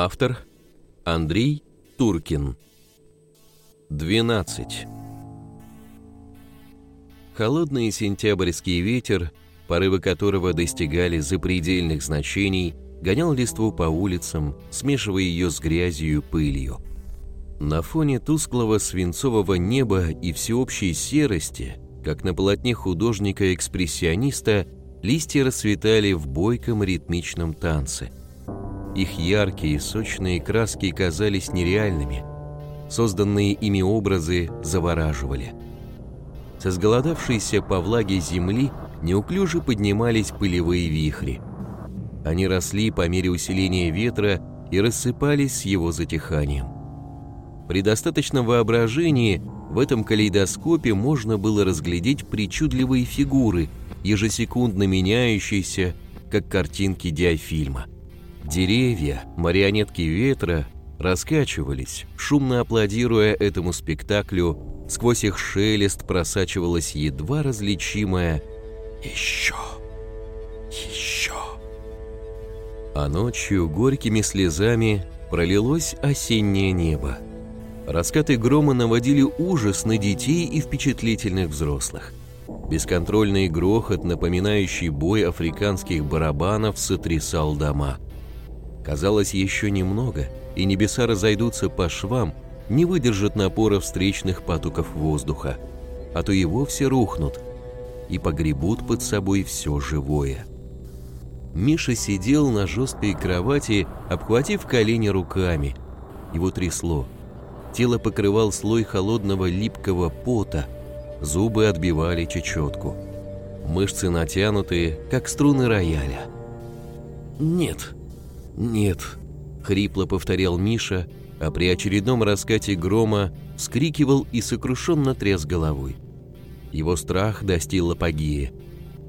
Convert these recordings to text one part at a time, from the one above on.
Автор Андрей Туркин 12 Холодный сентябрьский ветер, порывы которого достигали запредельных значений, гонял листву по улицам, смешивая ее с грязью и пылью. На фоне тусклого свинцового неба и всеобщей серости, как на полотне художника-экспрессиониста, листья расцветали в бойком ритмичном танце. Их яркие сочные краски казались нереальными. Созданные ими образы завораживали. Со сголодавшейся по влаге земли неуклюже поднимались пылевые вихри. Они росли по мере усиления ветра и рассыпались с его затиханием. При достаточном воображении в этом калейдоскопе можно было разглядеть причудливые фигуры, ежесекундно меняющиеся, как картинки диафильма. Деревья, марионетки ветра раскачивались, шумно аплодируя этому спектаклю, сквозь их шелест просачивалась едва различимая «Еще! Еще!». А ночью горькими слезами пролилось осеннее небо. Раскаты грома наводили ужас на детей и впечатлительных взрослых. Бесконтрольный грохот, напоминающий бой африканских барабанов, сотрясал дома. Казалось, еще немного, и небеса разойдутся по швам, не выдержат напора встречных потоков воздуха, а то и вовсе рухнут и погребут под собой все живое. Миша сидел на жесткой кровати, обхватив колени руками. Его трясло – Тело покрывал слой холодного липкого пота, зубы отбивали чечетку. Мышцы натянутые, как струны рояля. «Нет, нет», — хрипло повторял Миша, а при очередном раскате грома вскрикивал и сокрушенно тряс головой. Его страх достиг апогея.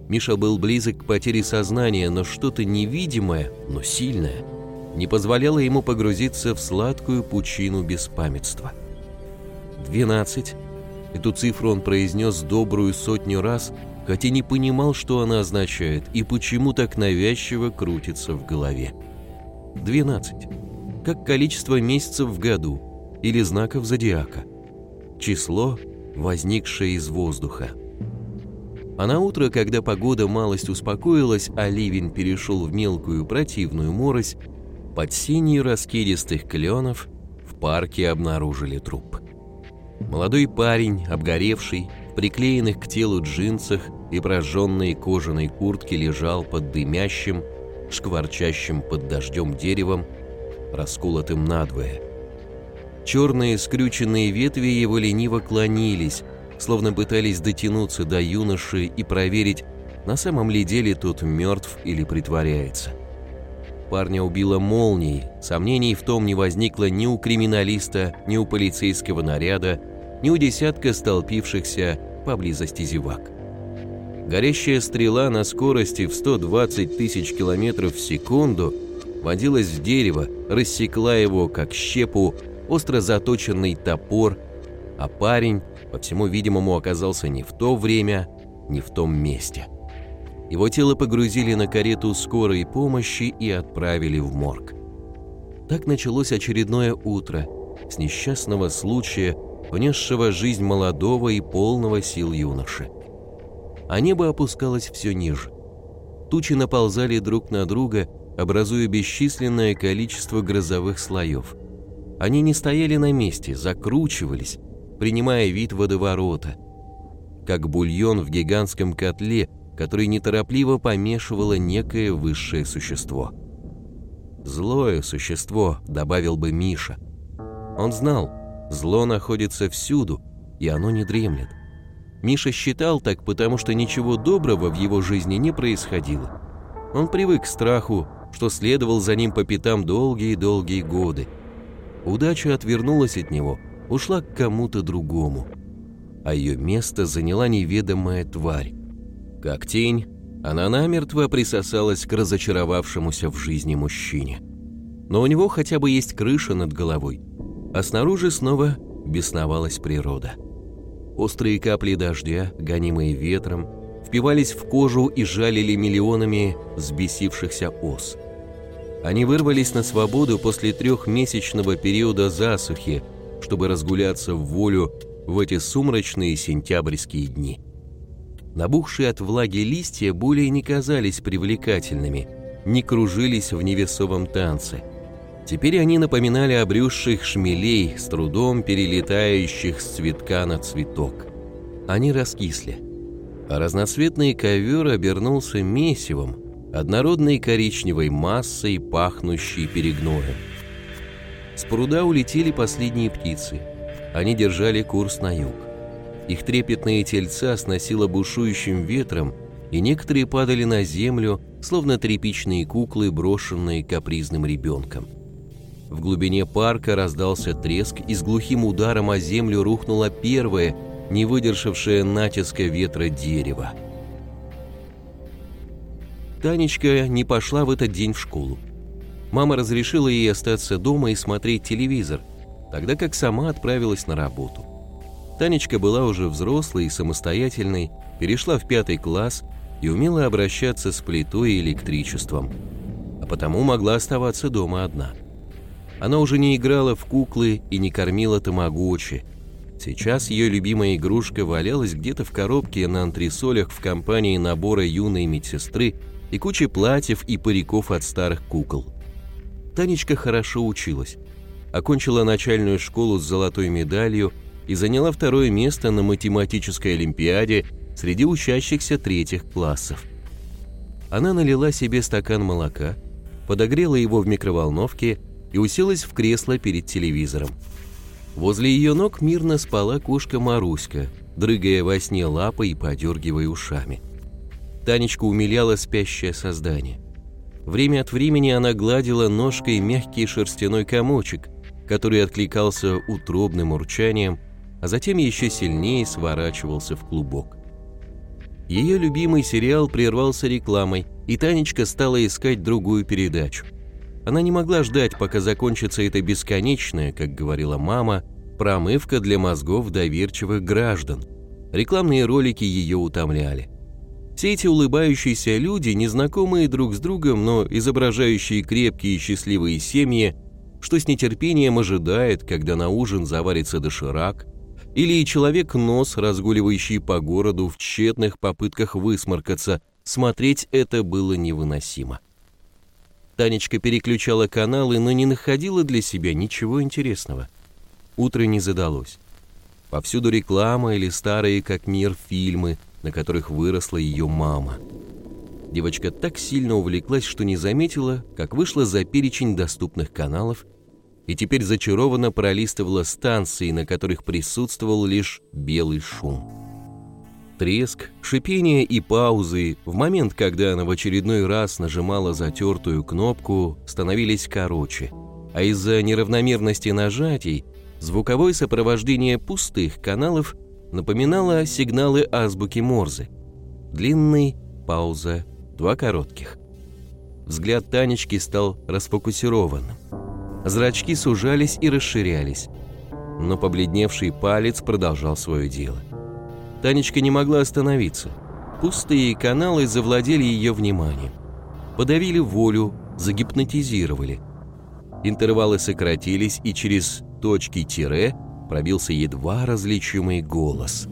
Миша был близок к потере сознания, но что-то невидимое, но сильное — не позволяло ему погрузиться в сладкую пучину беспамятства. «Двенадцать». Эту цифру он произнес добрую сотню раз, хотя не понимал, что она означает и почему так навязчиво крутится в голове. Двенадцать. Как количество месяцев в году или знаков зодиака. Число, возникшее из воздуха. А на утро, когда погода малость успокоилась, а ливень перешел в мелкую противную морось, под синью раскидистых кленов в парке обнаружили труп. Молодой парень, обгоревший, в приклеенных к телу джинсах и прожженной кожаной куртке лежал под дымящим, шкварчащим под дождем деревом, расколотым надвое. Черные скрюченные ветви его лениво клонились, словно пытались дотянуться до юноши и проверить, на самом ли деле тот мертв или притворяется. Парня убило молнией, сомнений в том не возникло ни у криминалиста, ни у полицейского наряда, ни у десятка столпившихся поблизости зевак. Горящая стрела на скорости в 120 тысяч километров в секунду водилась в дерево, рассекла его, как щепу, остро заточенный топор, а парень, по всему видимому, оказался не в то время, не в том месте. Его тело погрузили на карету скорой помощи и отправили в морг. Так началось очередное утро с несчастного случая, внесшего жизнь молодого и полного сил юноши. А небо опускалось все ниже. Тучи наползали друг на друга, образуя бесчисленное количество грозовых слоев. Они не стояли на месте, закручивались, принимая вид водоворота. Как бульон в гигантском котле, который неторопливо помешивало некое высшее существо. «Злое существо», — добавил бы Миша. Он знал, зло находится всюду, и оно не дремлет. Миша считал так, потому что ничего доброго в его жизни не происходило. Он привык к страху, что следовал за ним по пятам долгие-долгие годы. Удача отвернулась от него, ушла к кому-то другому. А ее место заняла неведомая тварь, как тень, она намертво присосалась к разочаровавшемуся в жизни мужчине. Но у него хотя бы есть крыша над головой, а снаружи снова бесновалась природа. Острые капли дождя, гонимые ветром, впивались в кожу и жалили миллионами взбесившихся ос. Они вырвались на свободу после трехмесячного периода засухи, чтобы разгуляться в волю в эти сумрачные сентябрьские дни. Набухшие от влаги листья более не казались привлекательными, не кружились в невесовом танце. Теперь они напоминали обрюзших шмелей, с трудом перелетающих с цветка на цветок. Они раскисли. А разноцветный ковер обернулся месивом, однородной коричневой массой, пахнущей перегноем. С пруда улетели последние птицы. Они держали курс на юг. Их трепетные тельца сносило бушующим ветром, и некоторые падали на землю, словно тряпичные куклы, брошенные капризным ребенком. В глубине парка раздался треск, и с глухим ударом о землю рухнуло первое, не выдержавшее натиска ветра дерево. Танечка не пошла в этот день в школу. Мама разрешила ей остаться дома и смотреть телевизор, тогда как сама отправилась на работу. Танечка была уже взрослой и самостоятельной, перешла в пятый класс и умела обращаться с плитой и электричеством, а потому могла оставаться дома одна. Она уже не играла в куклы и не кормила тамагочи. Сейчас ее любимая игрушка валялась где-то в коробке на антресолях в компании набора юной медсестры и кучи платьев и париков от старых кукол. Танечка хорошо училась. Окончила начальную школу с золотой медалью и заняла второе место на математической олимпиаде среди учащихся третьих классов. Она налила себе стакан молока, подогрела его в микроволновке и уселась в кресло перед телевизором. Возле ее ног мирно спала кошка Маруська, дрыгая во сне лапой и подергивая ушами. Танечку умиляла спящее создание. Время от времени она гладила ножкой мягкий шерстяной комочек, который откликался утробным урчанием, а затем еще сильнее сворачивался в клубок. Ее любимый сериал прервался рекламой, и Танечка стала искать другую передачу. Она не могла ждать, пока закончится эта бесконечная, как говорила мама, промывка для мозгов доверчивых граждан. Рекламные ролики ее утомляли. Все эти улыбающиеся люди, незнакомые друг с другом, но изображающие крепкие и счастливые семьи, что с нетерпением ожидает, когда на ужин заварится доширак, или человек-нос, разгуливающий по городу в тщетных попытках высморкаться, смотреть это было невыносимо. Танечка переключала каналы, но не находила для себя ничего интересного. Утро не задалось. Повсюду реклама или старые как мир фильмы – на которых выросла ее мама. Девочка так сильно увлеклась, что не заметила, как вышла за перечень доступных каналов и теперь зачарованно пролистывала станции, на которых присутствовал лишь белый шум. Треск, шипение и паузы в момент, когда она в очередной раз нажимала затертую кнопку, становились короче, а из-за неравномерности нажатий звуковое сопровождение пустых каналов – напоминала сигналы азбуки Морзе. Длинный, пауза, два коротких. Взгляд Танечки стал расфокусированным. Зрачки сужались и расширялись, но побледневший палец продолжал свое дело. Танечка не могла остановиться. Пустые каналы завладели ее вниманием. Подавили волю, загипнотизировали. Интервалы сократились, и через точки тире – пробился едва различимый голос.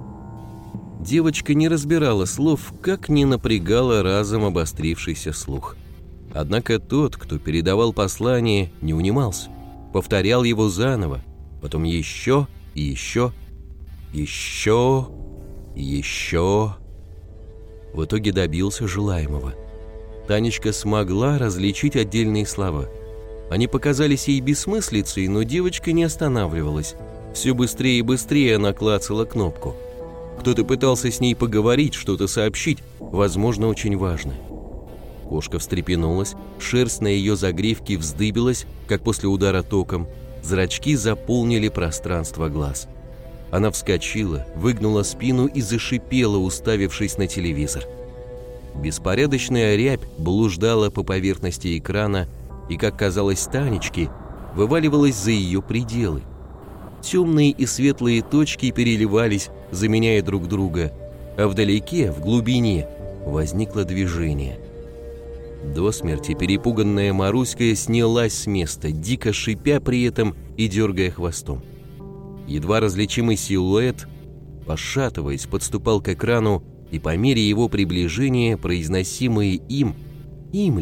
Девочка не разбирала слов, как не напрягала разом обострившийся слух. Однако тот, кто передавал послание, не унимался, повторял его заново, потом еще и еще, еще еще. В итоге добился желаемого. Танечка смогла различить отдельные слова. Они показались ей бессмыслицей, но девочка не останавливалась. Все быстрее и быстрее она клацала кнопку. Кто-то пытался с ней поговорить, что-то сообщить, возможно, очень важное. Кошка встрепенулась, шерсть на ее загривке вздыбилась, как после удара током, зрачки заполнили пространство глаз. Она вскочила, выгнула спину и зашипела, уставившись на телевизор. Беспорядочная рябь блуждала по поверхности экрана и, как казалось Танечке, вываливалась за ее пределы – темные и светлые точки переливались, заменяя друг друга, а вдалеке, в глубине, возникло движение. До смерти перепуганная Маруська снялась с места, дико шипя при этом и дергая хвостом. Едва различимый силуэт, пошатываясь, подступал к экрану, и по мере его приближения произносимые им, им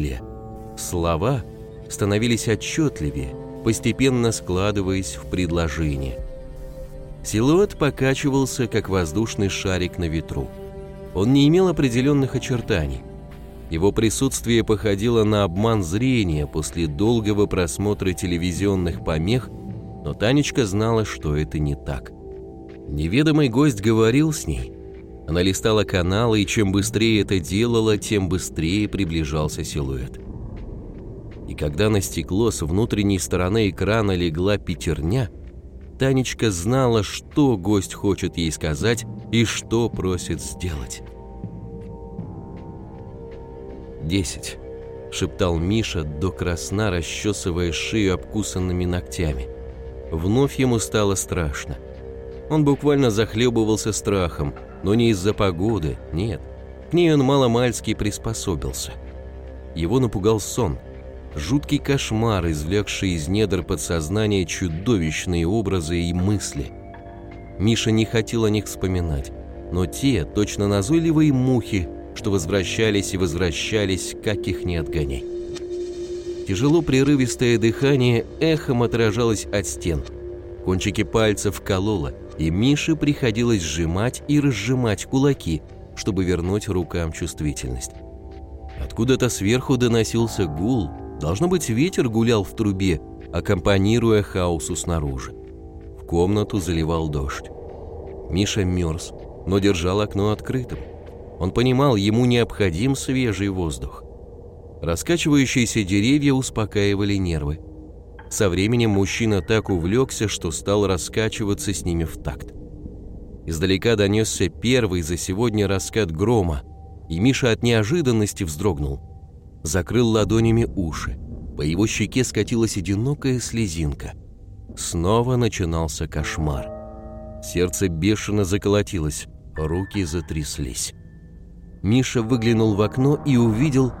слова становились отчетливее, постепенно складываясь в предложение. Силуэт покачивался, как воздушный шарик на ветру. Он не имел определенных очертаний. Его присутствие походило на обман зрения после долгого просмотра телевизионных помех, но Танечка знала, что это не так. Неведомый гость говорил с ней. Она листала каналы, и чем быстрее это делала, тем быстрее приближался силуэт. И когда на стекло с внутренней стороны экрана легла пятерня, Танечка знала, что гость хочет ей сказать и что просит сделать. «Десять», — шептал Миша, до красна расчесывая шею обкусанными ногтями. Вновь ему стало страшно. Он буквально захлебывался страхом, но не из-за погоды, нет. К ней он маломальски приспособился. Его напугал сон. Жуткий кошмар, извлекший из недр подсознания чудовищные образы и мысли. Миша не хотел о них вспоминать, но те, точно назойливые мухи, что возвращались и возвращались, как их не отгоняй. Тяжело прерывистое дыхание эхом отражалось от стен. Кончики пальцев кололо, и Мише приходилось сжимать и разжимать кулаки, чтобы вернуть рукам чувствительность. Откуда-то сверху доносился гул, должно быть ветер гулял в трубе, аккомпанируя хаосу снаружи. В комнату заливал дождь. Миша мерз, но держал окно открытым. Он понимал, ему необходим свежий воздух. Раскачивающиеся деревья успокаивали нервы. Со временем мужчина так увлекся, что стал раскачиваться с ними в такт. Издалека донесся первый за сегодня раскат грома, и Миша от неожиданности вздрогнул. Закрыл ладонями уши. По его щеке скатилась одинокая слезинка. Снова начинался кошмар. Сердце бешено заколотилось, руки затряслись. Миша выглянул в окно и увидел,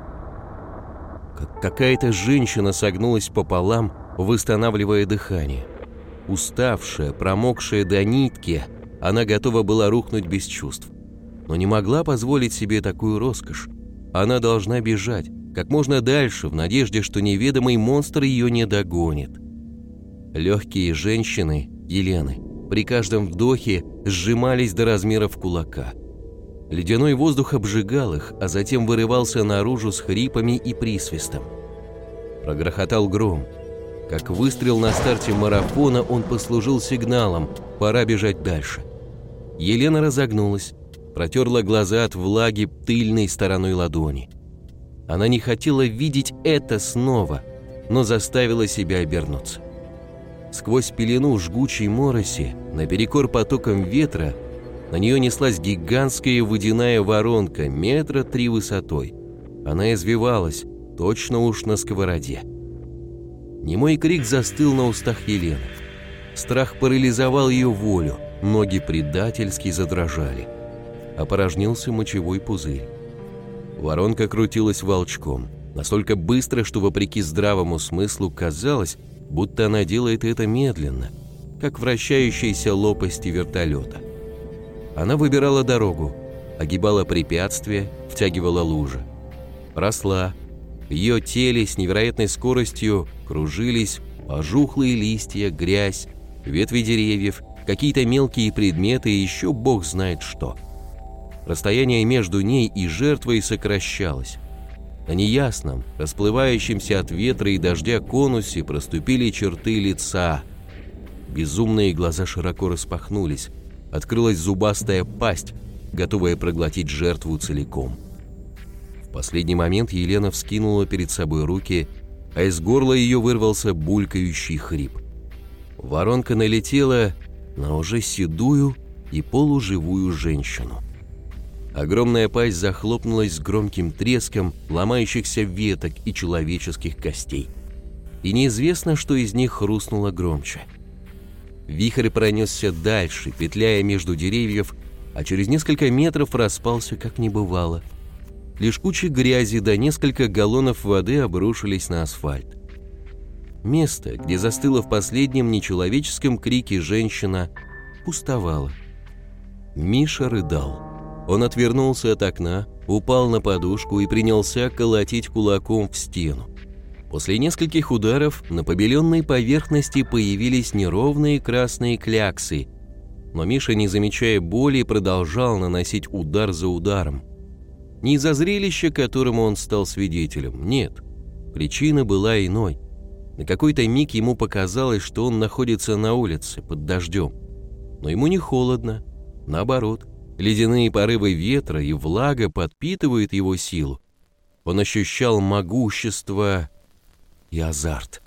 как какая-то женщина согнулась пополам, восстанавливая дыхание. Уставшая, промокшая до нитки, она готова была рухнуть без чувств. Но не могла позволить себе такую роскошь. Она должна бежать, как можно дальше, в надежде, что неведомый монстр ее не догонит. Легкие женщины, Елены, при каждом вдохе сжимались до размеров кулака – Ледяной воздух обжигал их, а затем вырывался наружу с хрипами и присвистом. Прогрохотал гром. Как выстрел на старте марафона он послужил сигналом, пора бежать дальше. Елена разогнулась, протерла глаза от влаги тыльной стороной ладони. Она не хотела видеть это снова, но заставила себя обернуться. Сквозь пелену жгучей мороси, наперекор потокам ветра, на нее неслась гигантская водяная воронка, метра три высотой. Она извивалась, точно уж на сковороде. Немой крик застыл на устах Елены. Страх парализовал ее волю, ноги предательски задрожали. Опорожнился мочевой пузырь. Воронка крутилась волчком, настолько быстро, что вопреки здравому смыслу казалось, будто она делает это медленно, как вращающиеся лопасти вертолета. Она выбирала дорогу, огибала препятствия, втягивала лужи. Росла. Ее теле с невероятной скоростью кружились пожухлые листья, грязь, ветви деревьев, какие-то мелкие предметы и еще бог знает что. Расстояние между ней и жертвой сокращалось. На неясном, расплывающемся от ветра и дождя конусе проступили черты лица. Безумные глаза широко распахнулись, открылась зубастая пасть, готовая проглотить жертву целиком. В последний момент Елена вскинула перед собой руки, а из горла ее вырвался булькающий хрип. Воронка налетела на уже седую и полуживую женщину. Огромная пасть захлопнулась с громким треском ломающихся веток и человеческих костей. И неизвестно, что из них хрустнуло громче – Вихрь пронесся дальше, петляя между деревьев, а через несколько метров распался, как не бывало. лишь куча грязи да несколько галлонов воды обрушились на асфальт. Место, где застыла в последнем нечеловеческом крике женщина, пустовало. Миша рыдал. Он отвернулся от окна, упал на подушку и принялся колотить кулаком в стену. После нескольких ударов на побеленной поверхности появились неровные красные кляксы, но Миша, не замечая боли, продолжал наносить удар за ударом. Не из-за зрелища, которому он стал свидетелем, нет. Причина была иной. На какой-то миг ему показалось, что он находится на улице, под дождем. Но ему не холодно, наоборот. Ледяные порывы ветра и влага подпитывают его силу. Он ощущал могущество и азарт.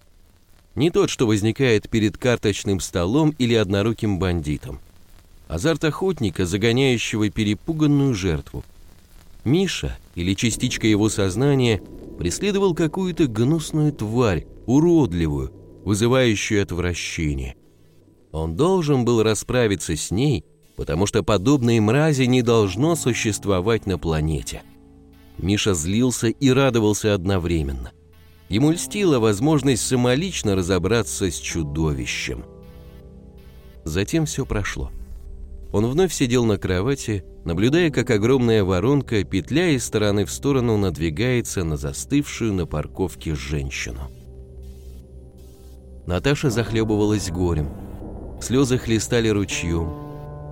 Не тот, что возникает перед карточным столом или одноруким бандитом. Азарт охотника, загоняющего перепуганную жертву. Миша, или частичка его сознания, преследовал какую-то гнусную тварь, уродливую, вызывающую отвращение. Он должен был расправиться с ней, потому что подобной мрази не должно существовать на планете. Миша злился и радовался одновременно. Ему льстила возможность самолично разобраться с чудовищем. Затем все прошло. Он вновь сидел на кровати, наблюдая, как огромная воронка, петля из стороны в сторону, надвигается на застывшую на парковке женщину. Наташа захлебывалась горем. Слезы хлестали ручьем.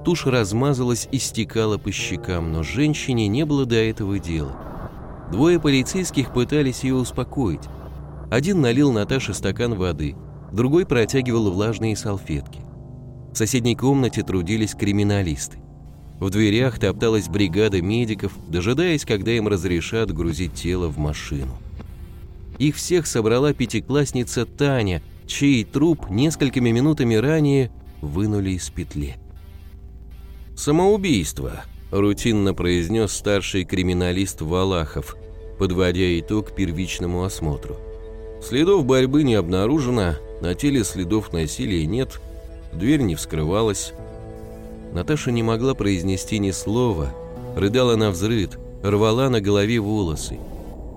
Тушь размазалась и стекала по щекам, но женщине не было до этого дела. Двое полицейских пытались ее успокоить. Один налил Наташе стакан воды, другой протягивал влажные салфетки. В соседней комнате трудились криминалисты. В дверях топталась бригада медиков, дожидаясь, когда им разрешат грузить тело в машину. Их всех собрала пятиклассница Таня, чей труп несколькими минутами ранее вынули из петли. «Самоубийство», – рутинно произнес старший криминалист Валахов, подводя итог первичному осмотру. Следов борьбы не обнаружено, на теле следов насилия нет, дверь не вскрывалась. Наташа не могла произнести ни слова, рыдала на взрыд, рвала на голове волосы.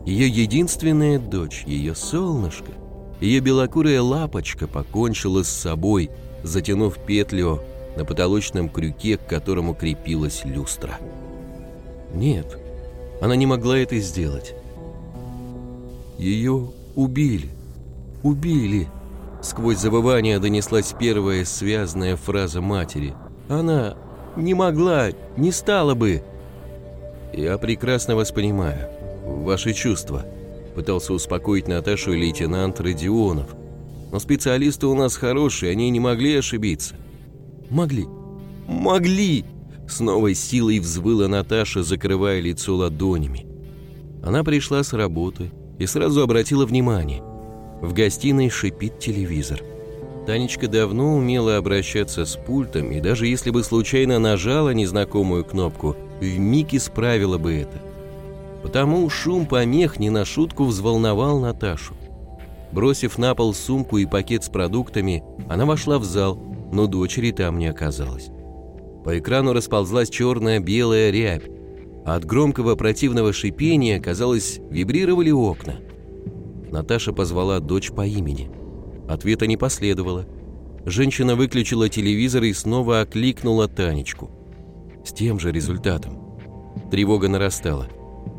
Ее единственная дочь, ее солнышко, ее белокурая лапочка покончила с собой, затянув петлю на потолочном крюке, к которому крепилась люстра. Нет, она не могла это сделать. Ее Убили! Убили!» Сквозь забывание донеслась первая связанная фраза матери. «Она не могла, не стала бы!» «Я прекрасно вас понимаю. Ваши чувства», — пытался успокоить Наташу лейтенант Родионов. «Но специалисты у нас хорошие, они не могли ошибиться». «Могли! Могли!» С новой силой взвыла Наташа, закрывая лицо ладонями. Она пришла с работы, и сразу обратила внимание. В гостиной шипит телевизор. Танечка давно умела обращаться с пультом, и даже если бы случайно нажала незнакомую кнопку, вмиг исправила бы это. Потому шум помех не на шутку взволновал Наташу. Бросив на пол сумку и пакет с продуктами, она вошла в зал, но дочери там не оказалось. По экрану расползлась черная-белая рябь, от громкого противного шипения, казалось, вибрировали окна. Наташа позвала дочь по имени. Ответа не последовало. Женщина выключила телевизор и снова окликнула Танечку. С тем же результатом. Тревога нарастала.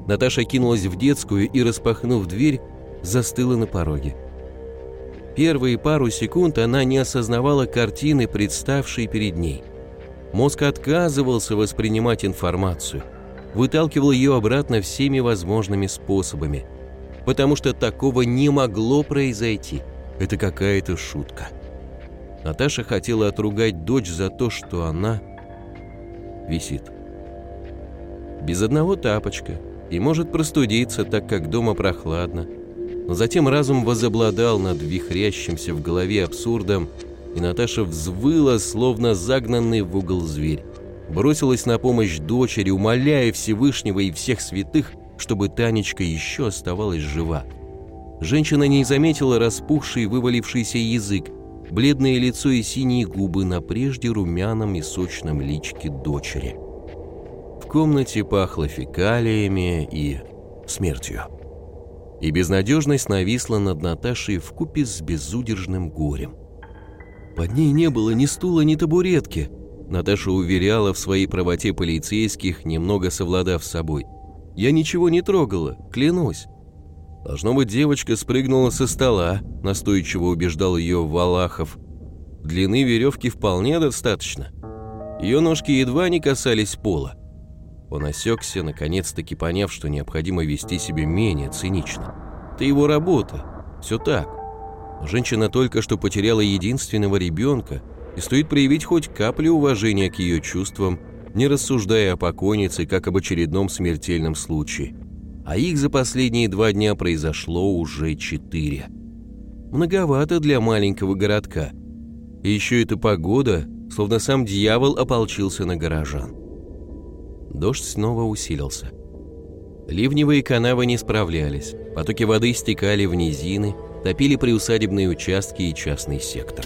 Наташа кинулась в детскую и, распахнув дверь, застыла на пороге. Первые пару секунд она не осознавала картины, представшей перед ней. Мозг отказывался воспринимать информацию – выталкивал ее обратно всеми возможными способами. Потому что такого не могло произойти. Это какая-то шутка. Наташа хотела отругать дочь за то, что она висит. Без одного тапочка и может простудиться, так как дома прохладно. Но затем разум возобладал над вихрящимся в голове абсурдом, и Наташа взвыла, словно загнанный в угол зверь бросилась на помощь дочери, умоляя Всевышнего и всех святых, чтобы Танечка еще оставалась жива. Женщина не заметила распухший вывалившийся язык, бледное лицо и синие губы на прежде румяном и сочном личке дочери. В комнате пахло фекалиями и смертью. И безнадежность нависла над Наташей в купе с безудержным горем. Под ней не было ни стула, ни табуретки. Наташа уверяла в своей правоте полицейских, немного совладав с собой. «Я ничего не трогала, клянусь». Должно быть, девочка спрыгнула со стола, настойчиво убеждал ее Валахов. Длины веревки вполне достаточно. Ее ножки едва не касались пола. Он осекся, наконец-таки поняв, что необходимо вести себя менее цинично. Это его работа. Все так. Женщина только что потеряла единственного ребенка, и стоит проявить хоть каплю уважения к ее чувствам, не рассуждая о покойнице, как об очередном смертельном случае. А их за последние два дня произошло уже четыре. Многовато для маленького городка. И еще эта погода, словно сам дьявол ополчился на горожан. Дождь снова усилился. Ливневые канавы не справлялись, потоки воды стекали в низины, топили приусадебные участки и частный сектор.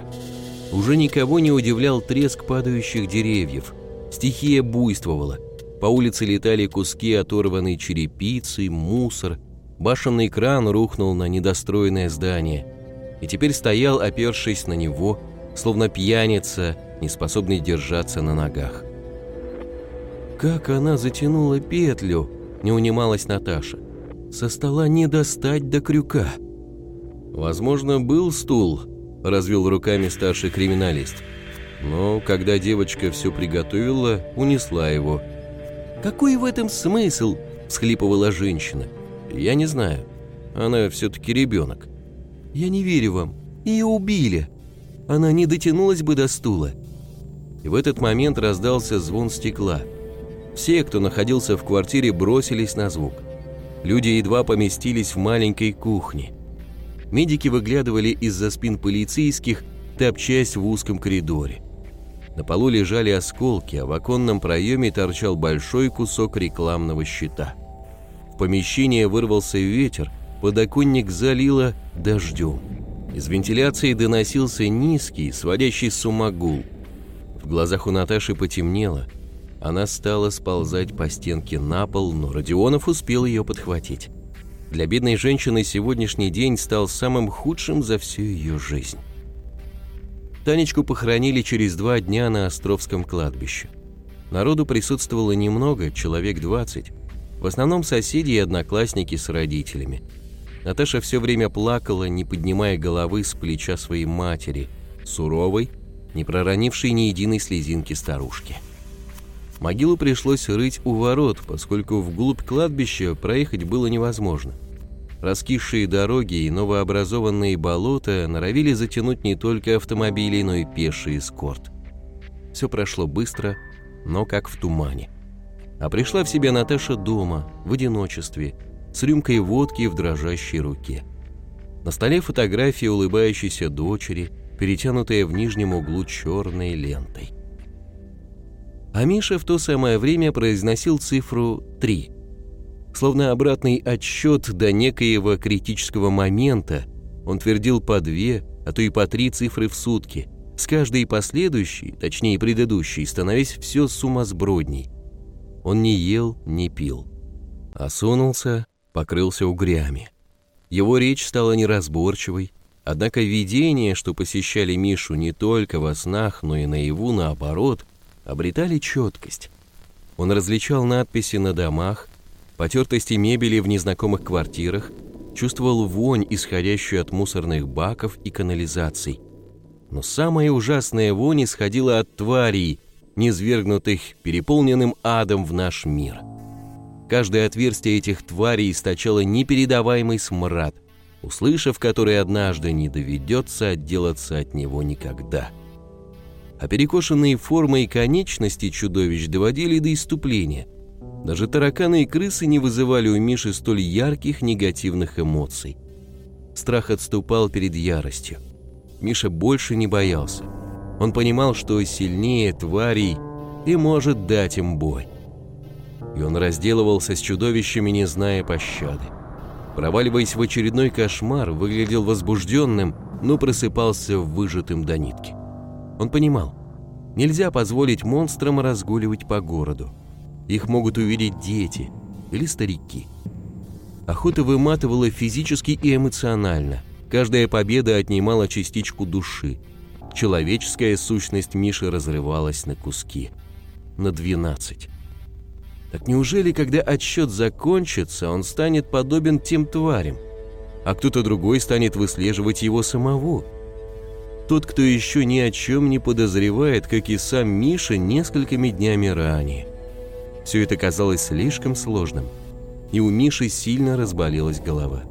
Уже никого не удивлял треск падающих деревьев. Стихия буйствовала. По улице летали куски оторванной черепицы, мусор. Башенный кран рухнул на недостроенное здание. И теперь стоял, опершись на него, словно пьяница, не способный держаться на ногах. Как она затянула петлю, не унималась Наташа. Со стола не достать до крюка. Возможно, был стул, развел руками старший криминалист. Но когда девочка все приготовила, унесла его. «Какой в этом смысл?» – всхлипывала женщина. «Я не знаю. Она все-таки ребенок». «Я не верю вам. Ее убили. Она не дотянулась бы до стула». И в этот момент раздался звон стекла – все, кто находился в квартире, бросились на звук. Люди едва поместились в маленькой кухне. Медики выглядывали из-за спин полицейских, топчась в узком коридоре. На полу лежали осколки, а в оконном проеме торчал большой кусок рекламного щита. В помещение вырвался ветер, подоконник залило дождем. Из вентиляции доносился низкий, сводящий с ума гул. В глазах у Наташи потемнело – она стала сползать по стенке на пол, но Родионов успел ее подхватить. Для бедной женщины сегодняшний день стал самым худшим за всю ее жизнь. Танечку похоронили через два дня на Островском кладбище. Народу присутствовало немного, человек 20. В основном соседи и одноклассники с родителями. Наташа все время плакала, не поднимая головы с плеча своей матери, суровой, не проронившей ни единой слезинки старушки. Могилу пришлось рыть у ворот, поскольку вглубь кладбища проехать было невозможно. Раскисшие дороги и новообразованные болота норовили затянуть не только автомобили, но и пеший эскорт. Все прошло быстро, но как в тумане. А пришла в себя Наташа дома, в одиночестве, с рюмкой водки в дрожащей руке. На столе фотография улыбающейся дочери, перетянутая в нижнем углу черной лентой. А Миша в то самое время произносил цифру 3. Словно обратный отсчет до некоего критического момента, он твердил по две, а то и по три цифры в сутки, с каждой последующей, точнее предыдущей, становясь все сумасбродней. Он не ел, не пил. Осунулся, покрылся угрями. Его речь стала неразборчивой, однако видения, что посещали Мишу не только во снах, но и наяву, наоборот – обретали четкость. Он различал надписи на домах, потертости мебели в незнакомых квартирах, чувствовал вонь, исходящую от мусорных баков и канализаций. Но самая ужасная вонь исходила от тварей, низвергнутых переполненным адом в наш мир. Каждое отверстие этих тварей источало непередаваемый смрад, услышав который однажды не доведется отделаться от него никогда а перекошенные формы и конечности чудовищ доводили до иступления. Даже тараканы и крысы не вызывали у Миши столь ярких негативных эмоций. Страх отступал перед яростью. Миша больше не боялся. Он понимал, что сильнее тварей и может дать им бой. И он разделывался с чудовищами, не зная пощады. Проваливаясь в очередной кошмар, выглядел возбужденным, но просыпался выжатым до нитки. Он понимал, нельзя позволить монстрам разгуливать по городу. Их могут увидеть дети или старики. Охота выматывала физически и эмоционально. Каждая победа отнимала частичку души. Человеческая сущность Миши разрывалась на куски. На 12. Так неужели, когда отсчет закончится, он станет подобен тем тварям? А кто-то другой станет выслеживать его самого? Тот, кто еще ни о чем не подозревает, как и сам Миша несколькими днями ранее. Все это казалось слишком сложным и у Миши сильно разболелась голова.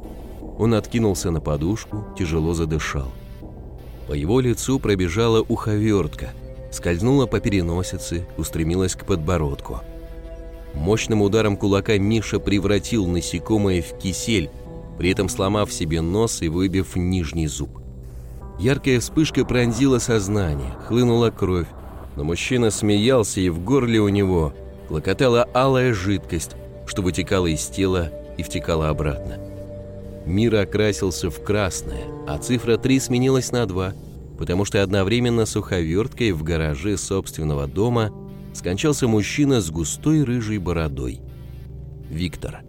Он откинулся на подушку, тяжело задышал. По его лицу пробежала уховертка, скользнула по переносице, устремилась к подбородку. Мощным ударом кулака Миша превратил насекомое в кисель, при этом сломав себе нос и выбив нижний зуб. Яркая вспышка пронзила сознание, хлынула кровь, но мужчина смеялся, и в горле у него клокотала алая жидкость, что вытекало из тела и втекало обратно. Мир окрасился в красное, а цифра 3 сменилась на 2, потому что одновременно с уховерткой в гараже собственного дома скончался мужчина с густой рыжей бородой. Виктор.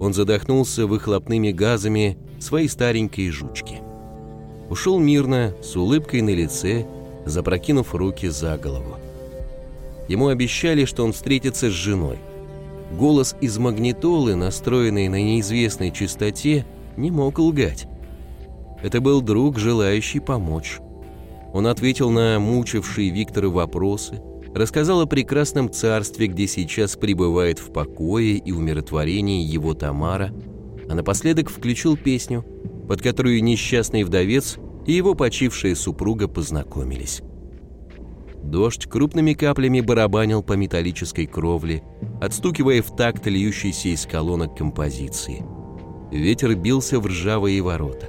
Он задохнулся выхлопными газами своей старенькой жучки. Ушел мирно, с улыбкой на лице, запрокинув руки за голову. Ему обещали, что он встретится с женой – Голос из магнитолы, настроенный на неизвестной частоте, не мог лгать. Это был друг, желающий помочь. Он ответил на мучившие Виктора вопросы, рассказал о прекрасном царстве, где сейчас пребывает в покое и умиротворении его Тамара, а напоследок включил песню, под которую несчастный вдовец и его почившая супруга познакомились. Дождь крупными каплями барабанил по металлической кровле, отстукивая в такт льющейся из колонок композиции. Ветер бился в ржавые ворота.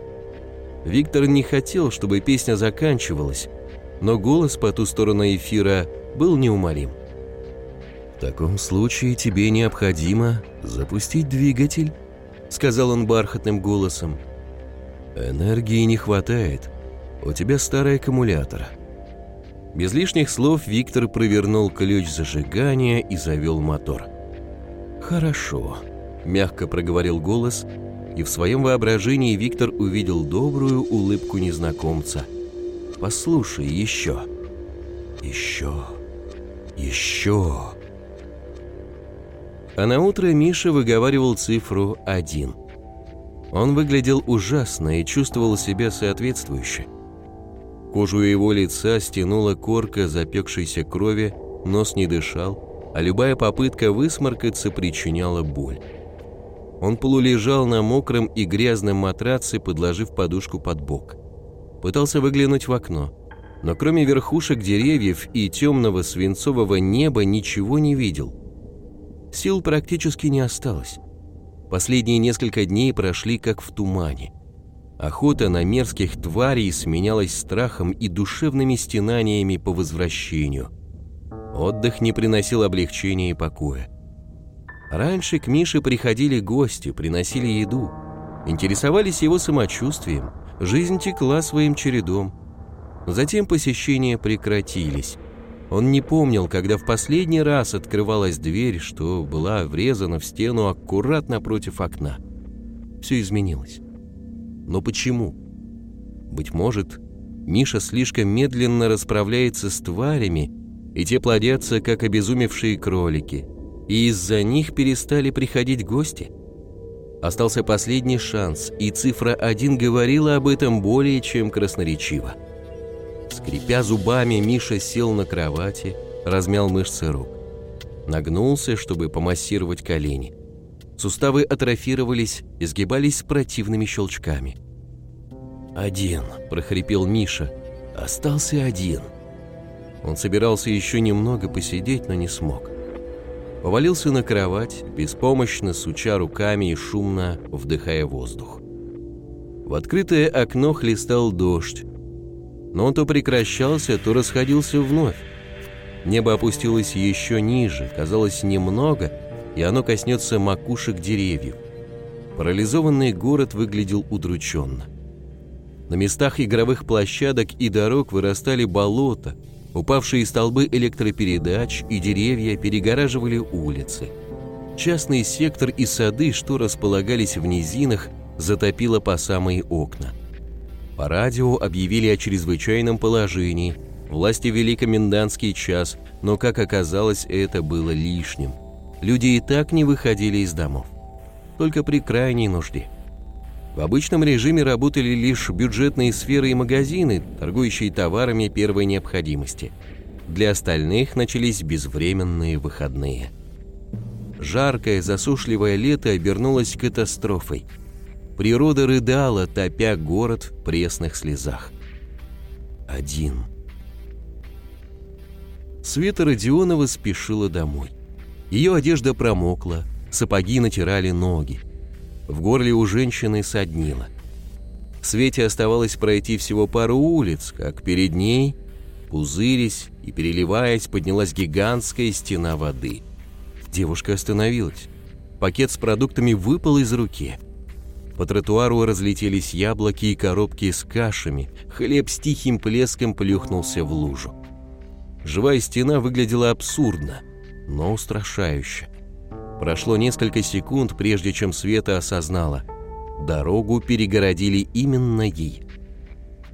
Виктор не хотел, чтобы песня заканчивалась, но голос по ту сторону эфира был неумолим. «В таком случае тебе необходимо запустить двигатель», — сказал он бархатным голосом. «Энергии не хватает. У тебя старый аккумулятор. Без лишних слов Виктор провернул ключ зажигания и завел мотор. «Хорошо», – мягко проговорил голос, и в своем воображении Виктор увидел добрую улыбку незнакомца. «Послушай еще, еще, еще». А на утро Миша выговаривал цифру один. Он выглядел ужасно и чувствовал себя соответствующе. Кожу его лица стянула корка запекшейся крови, нос не дышал, а любая попытка высморкаться причиняла боль. Он полулежал на мокром и грязном матраце, подложив подушку под бок. Пытался выглянуть в окно, но кроме верхушек деревьев и темного свинцового неба ничего не видел. Сил практически не осталось. Последние несколько дней прошли как в тумане. Охота на мерзких тварей сменялась страхом и душевными стенаниями по возвращению. Отдых не приносил облегчения и покоя. Раньше к Мише приходили гости, приносили еду, интересовались его самочувствием, жизнь текла своим чередом. Затем посещения прекратились. Он не помнил, когда в последний раз открывалась дверь, что была врезана в стену аккуратно напротив окна. Все изменилось. Но почему? Быть может, Миша слишком медленно расправляется с тварями, и те плодятся, как обезумевшие кролики, и из-за них перестали приходить гости? Остался последний шанс, и цифра 1 говорила об этом более чем красноречиво. Скрипя зубами, Миша сел на кровати, размял мышцы рук. Нагнулся, чтобы помассировать колени – Суставы атрофировались и сгибались противными щелчками. «Один», – прохрипел Миша. «Остался один». Он собирался еще немного посидеть, но не смог. Повалился на кровать, беспомощно суча руками и шумно вдыхая воздух. В открытое окно хлестал дождь, но он то прекращался, то расходился вновь. Небо опустилось еще ниже, казалось немного – и оно коснется макушек деревьев. Парализованный город выглядел удрученно. На местах игровых площадок и дорог вырастали болота, упавшие столбы электропередач и деревья перегораживали улицы. частный сектор и сады, что располагались в низинах, затопило по самые окна. По радио объявили о чрезвычайном положении, власти вели комендантский час, но, как оказалось, это было лишним. Люди и так не выходили из домов. Только при крайней нужде. В обычном режиме работали лишь бюджетные сферы и магазины, торгующие товарами первой необходимости. Для остальных начались безвременные выходные. Жаркое, засушливое лето обернулось катастрофой. Природа рыдала, топя город в пресных слезах. Один. Света Родионова спешила домой. Ее одежда промокла, сапоги натирали ноги. В горле у женщины соднило. Свете оставалось пройти всего пару улиц, как перед ней, пузырясь и переливаясь, поднялась гигантская стена воды – Девушка остановилась. Пакет с продуктами выпал из руки. По тротуару разлетелись яблоки и коробки с кашами. Хлеб с тихим плеском плюхнулся в лужу. Живая стена выглядела абсурдно, но устрашающе. Прошло несколько секунд, прежде чем Света осознала. Дорогу перегородили именно ей.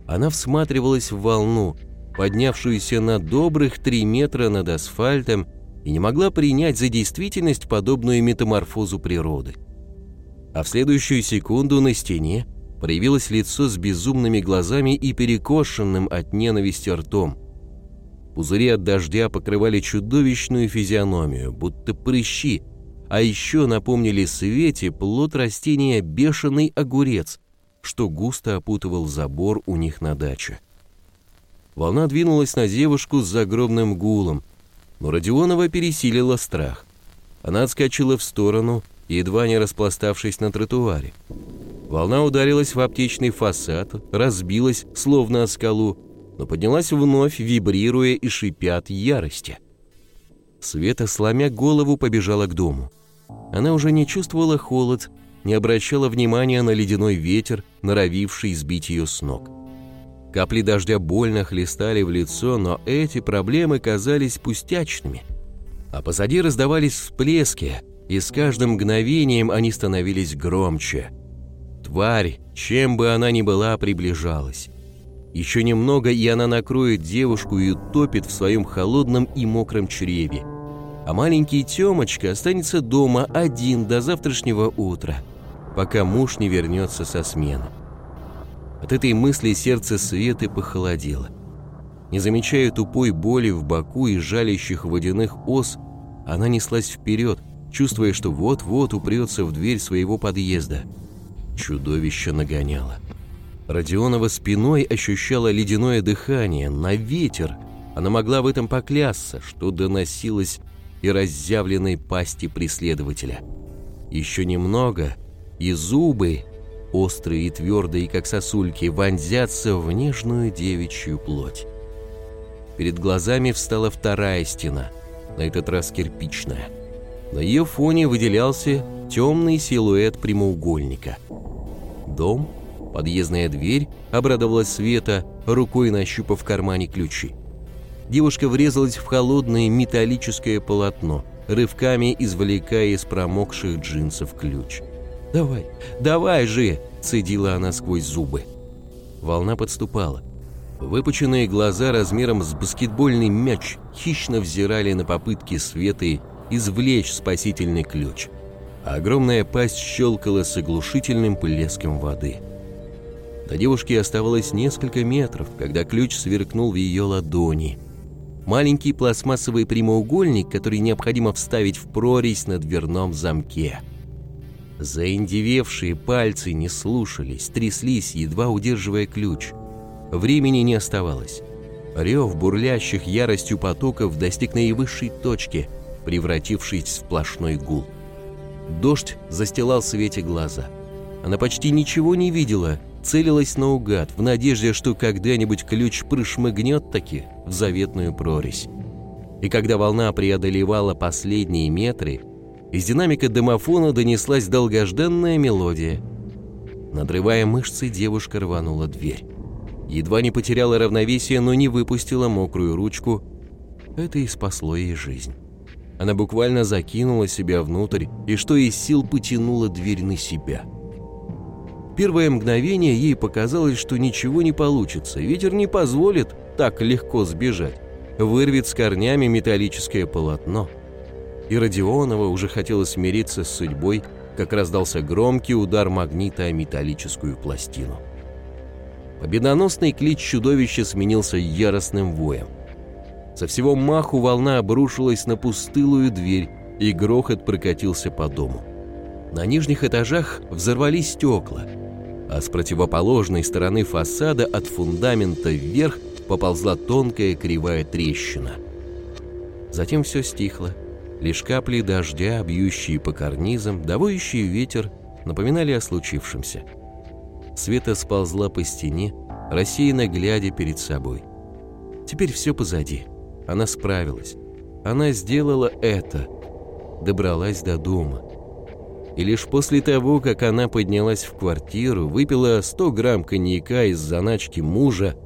Она всматривалась в волну, поднявшуюся на добрых три метра над асфальтом и не могла принять за действительность подобную метаморфозу природы. А в следующую секунду на стене проявилось лицо с безумными глазами и перекошенным от ненависти ртом. Пузыри от дождя покрывали чудовищную физиономию, будто прыщи, а еще напомнили Свете плод растения бешеный огурец, что густо опутывал забор у них на даче. Волна двинулась на девушку с загробным гулом, но Родионова пересилила страх. Она отскочила в сторону, едва не распластавшись на тротуаре. Волна ударилась в аптечный фасад, разбилась, словно о скалу, но поднялась вновь, вибрируя и шипя от ярости. Света, сломя голову, побежала к дому. Она уже не чувствовала холод, не обращала внимания на ледяной ветер, норовивший сбить ее с ног. Капли дождя больно хлестали в лицо, но эти проблемы казались пустячными. А позади раздавались всплески, и с каждым мгновением они становились громче. Тварь, чем бы она ни была, приближалась. Еще немного, и она накроет девушку и утопит в своем холодном и мокром чреве. А маленький Темочка останется дома один до завтрашнего утра, пока муж не вернется со смены. От этой мысли сердце Светы похолодело. Не замечая тупой боли в боку и жалящих водяных ос, она неслась вперед, чувствуя, что вот-вот упрется в дверь своего подъезда. Чудовище нагоняло. Родионова спиной ощущала ледяное дыхание, на ветер. Она могла в этом поклясться, что доносилось и разъявленной пасти преследователя. Еще немного, и зубы, острые и твердые, как сосульки, вонзятся в нежную девичью плоть. Перед глазами встала вторая стена, на этот раз кирпичная. На ее фоне выделялся темный силуэт прямоугольника. Дом, подъездная дверь, обрадовалась Света, рукой нащупав в кармане ключи. Девушка врезалась в холодное металлическое полотно, рывками извлекая из промокших джинсов ключ. «Давай, давай же!» – цедила она сквозь зубы. Волна подступала. Выпученные глаза размером с баскетбольный мяч хищно взирали на попытки Светы извлечь спасительный ключ. Огромная пасть щелкала с оглушительным плеском воды. До девушки оставалось несколько метров, когда ключ сверкнул в ее ладони. Маленький пластмассовый прямоугольник, который необходимо вставить в прорезь на дверном замке – Заиндевевшие пальцы не слушались, тряслись, едва удерживая ключ. Времени не оставалось. Рев бурлящих яростью потоков достиг наивысшей точки, превратившись в сплошной гул. Дождь застилал Свете глаза. Она почти ничего не видела, целилась наугад, в надежде, что когда-нибудь ключ прошмыгнет таки в заветную прорезь. И когда волна преодолевала последние метры, из динамика домофона донеслась долгожданная мелодия. Надрывая мышцы, девушка рванула дверь. Едва не потеряла равновесие, но не выпустила мокрую ручку. Это и спасло ей жизнь. Она буквально закинула себя внутрь и что из сил потянула дверь на себя. Первое мгновение ей показалось, что ничего не получится, ветер не позволит так легко сбежать, вырвет с корнями металлическое полотно. И Родионова уже хотела смириться с судьбой, как раздался громкий удар магнита о металлическую пластину. Победоносный клич чудовища сменился яростным воем. Со всего маху волна обрушилась на пустылую дверь, и грохот прокатился по дому. На нижних этажах взорвались стекла, а с противоположной стороны фасада от фундамента вверх поползла тонкая кривая трещина. Затем все стихло. Лишь капли дождя, бьющие по карнизам, довоющий ветер, напоминали о случившемся. Света сползла по стене, рассеянно глядя перед собой. Теперь все позади. Она справилась. Она сделала это. Добралась до дома. И лишь после того, как она поднялась в квартиру, выпила 100 грамм коньяка из заначки мужа,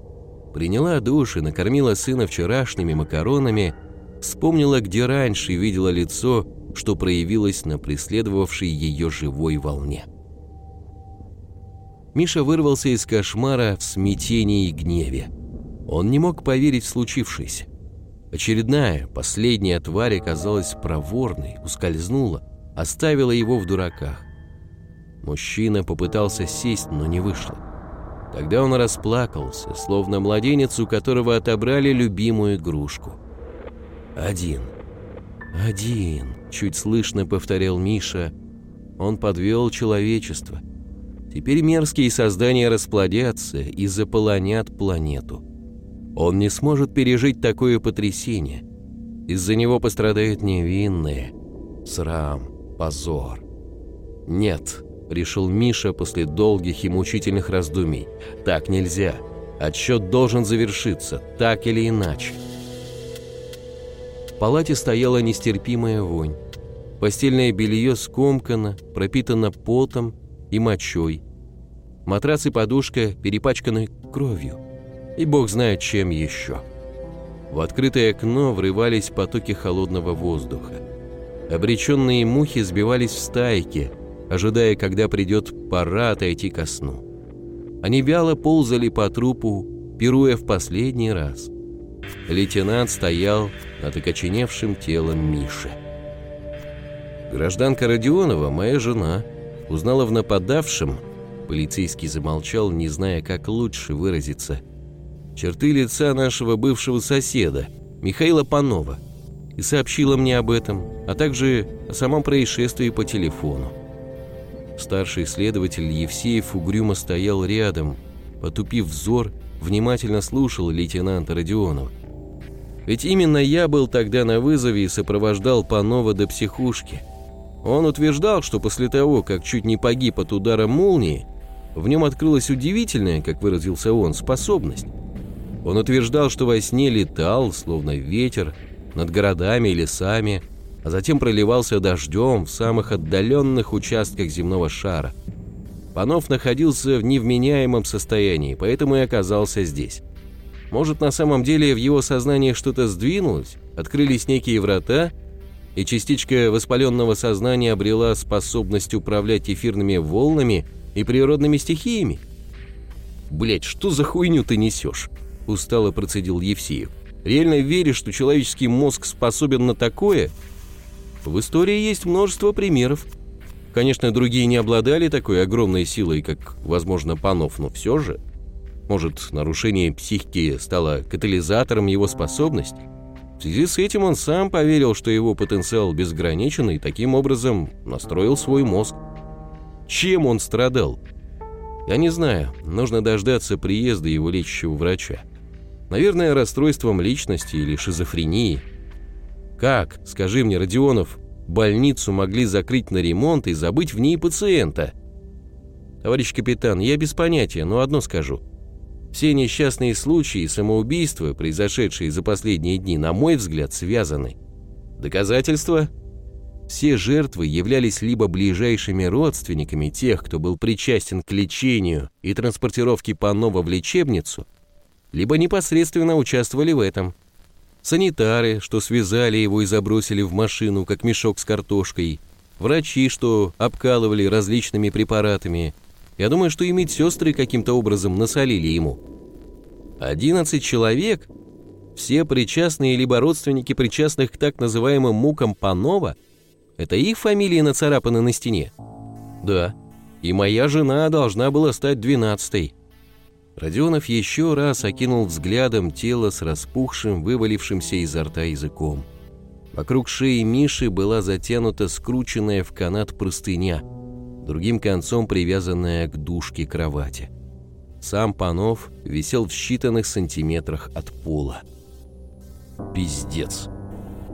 приняла душ и накормила сына вчерашними макаронами, вспомнила, где раньше видела лицо, что проявилось на преследовавшей ее живой волне. Миша вырвался из кошмара в смятении и гневе. Он не мог поверить в случившееся. Очередная, последняя тварь оказалась проворной, ускользнула, оставила его в дураках. Мужчина попытался сесть, но не вышло. Тогда он расплакался, словно младенец, у которого отобрали любимую игрушку. «Один, один», — чуть слышно повторял Миша. Он подвел человечество. Теперь мерзкие создания расплодятся и заполонят планету. Он не сможет пережить такое потрясение. Из-за него пострадают невинные. Срам, позор. Нет, решил Миша после долгих и мучительных раздумий. Так нельзя. Отсчет должен завершиться, так или иначе. В палате стояла нестерпимая вонь. Постельное белье скомкано, пропитано потом и мочой. Матрас и подушка перепачканы кровью. И бог знает чем еще. В открытое окно врывались потоки холодного воздуха. Обреченные мухи сбивались в стайки – ожидая, когда придет пора отойти ко сну. Они вяло ползали по трупу, пируя в последний раз. Лейтенант стоял над окоченевшим телом Миши. Гражданка Родионова, моя жена, узнала в нападавшем, полицейский замолчал, не зная, как лучше выразиться, черты лица нашего бывшего соседа, Михаила Панова, и сообщила мне об этом, а также о самом происшествии по телефону. Старший следователь Евсеев угрюмо стоял рядом, потупив взор, внимательно слушал лейтенанта Родионова. Ведь именно я был тогда на вызове и сопровождал Панова до психушки. Он утверждал, что после того, как чуть не погиб от удара молнии, в нем открылась удивительная, как выразился он, способность. Он утверждал, что во сне летал, словно ветер, над городами и лесами, а затем проливался дождем в самых отдаленных участках земного шара. Панов находился в невменяемом состоянии, поэтому и оказался здесь. Может, на самом деле в его сознании что-то сдвинулось, открылись некие врата, и частичка воспаленного сознания обрела способность управлять эфирными волнами и природными стихиями? Блять, что за хуйню ты несешь?» – устало процедил Евсеев. «Реально веришь, что человеческий мозг способен на такое?» В истории есть множество примеров. Конечно, другие не обладали такой огромной силой, как, возможно, Панов, но все же. Может, нарушение психики стало катализатором его способностей? В связи с этим он сам поверил, что его потенциал безграничен и таким образом настроил свой мозг. Чем он страдал? Я не знаю, нужно дождаться приезда его лечащего врача. Наверное, расстройством личности или шизофренией – как, скажи мне, Родионов, больницу могли закрыть на ремонт и забыть в ней пациента? Товарищ капитан, я без понятия, но одно скажу. Все несчастные случаи и самоубийства, произошедшие за последние дни, на мой взгляд, связаны. Доказательства? Все жертвы являлись либо ближайшими родственниками тех, кто был причастен к лечению и транспортировке Панова в лечебницу, либо непосредственно участвовали в этом – санитары, что связали его и забросили в машину, как мешок с картошкой, врачи, что обкалывали различными препаратами. Я думаю, что и медсестры каким-то образом насолили ему. 11 человек, все причастные либо родственники причастных к так называемым мукам Панова, это их фамилии нацарапаны на стене? Да, и моя жена должна была стать двенадцатой. Родионов еще раз окинул взглядом тело с распухшим, вывалившимся изо рта языком. Вокруг шеи Миши была затянута скрученная в канат простыня, другим концом привязанная к дужке кровати. Сам Панов висел в считанных сантиметрах от пола. Пиздец.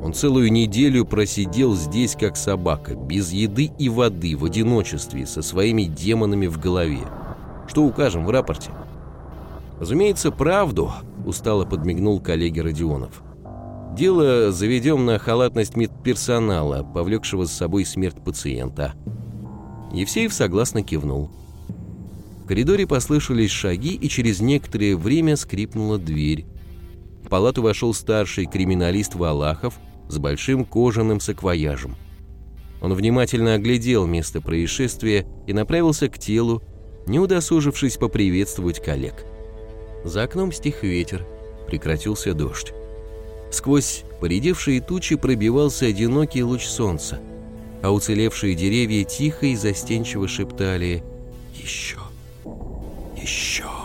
Он целую неделю просидел здесь как собака, без еды и воды, в одиночестве, со своими демонами в голове. Что укажем в рапорте? Разумеется, правду, устало подмигнул коллеге Родионов. Дело заведем на халатность медперсонала, повлекшего с собой смерть пациента. Евсеев согласно кивнул. В коридоре послышались шаги, и через некоторое время скрипнула дверь. В палату вошел старший криминалист Валахов с большим кожаным саквояжем. Он внимательно оглядел место происшествия и направился к телу, не удосужившись поприветствовать коллег. За окном стих ветер, прекратился дождь. Сквозь поредевшие тучи пробивался одинокий луч солнца, а уцелевшие деревья тихо и застенчиво шептали «Еще! Еще!».